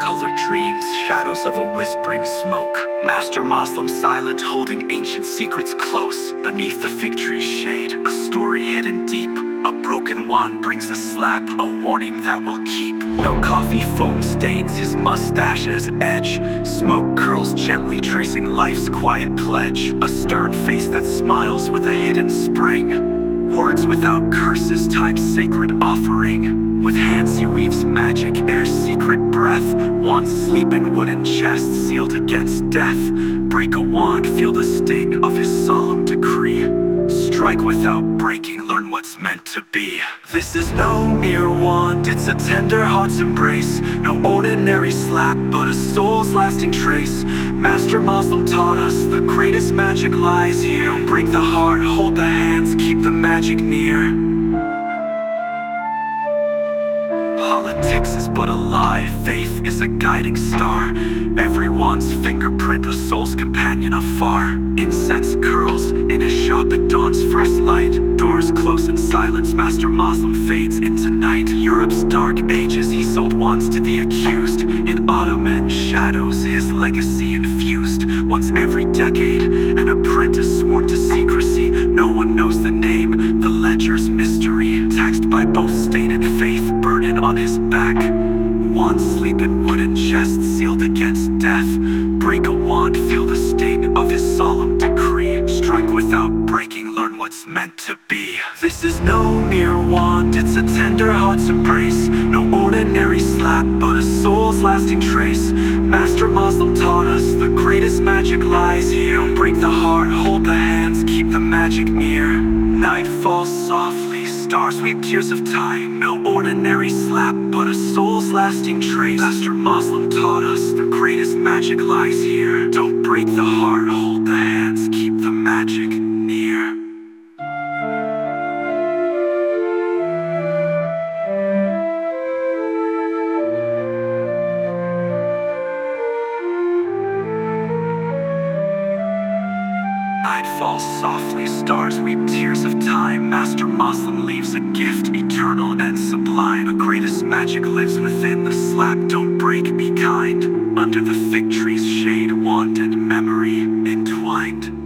colored dreams, shadows of a whispering smoke. Master Moslem silent, holding ancient secrets close. Beneath the fig tree's shade, a story hidden deep. A broken wand brings a slap, a warning that will keep. No coffee foam stains his mustache's edge. Smoke curls gently, tracing life's quiet pledge. A stern face that smiles with a hidden spring. Words without curses, time's sacred offering. With hands he weaves magic, air's secret breath. One sleep in wooden chest, sealed against death. Break a wand, feel the sting of his solemn decree. Strike without breaking, learn what's meant to be. This is no mere wand, it's a tender heart's embrace. No ordinary slap, but a soul's lasting trace. Master Muslim taught us the greatest magic lies here. Break the heart, hold the hands, keep the magic near. Politics is but a lie, faith is a guiding star. Everyone's fingerprint, a soul's companion afar. Incense curls in a shop at dawn's first light. Doors close in silence, Master Muslim fades into night. Europe's dark ages, he sold wands to the accused. In Ottoman shadows, his legacy infused. Once every decade, an apprentice sworn to secrecy. No one knows the burden back. One sleep in wooden chest sealed against death. Break a wand, feel the sting of his solemn decree. Strike without breaking, learn what's meant to be. This is no mere wand, it's a tender heart's embrace. No ordinary slap, but a soul's lasting trace. Master Muslim taught us the greatest magic lies here. Break the heart, hold the hands, keep the magic near. Night falls softly, stars weep tears of time. No ordinary slap, but a soul's lasting trace. Master Muslim taught us the greatest magic lies here. Don't break the heart, I'd fall softly, stars weep tears of time. Master Moslem leaves a gift eternal and sublime. A greatest magic lives within the slab. Don't break, be kind. Under the fig tree's shade, want and memory entwined.